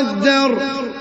قدر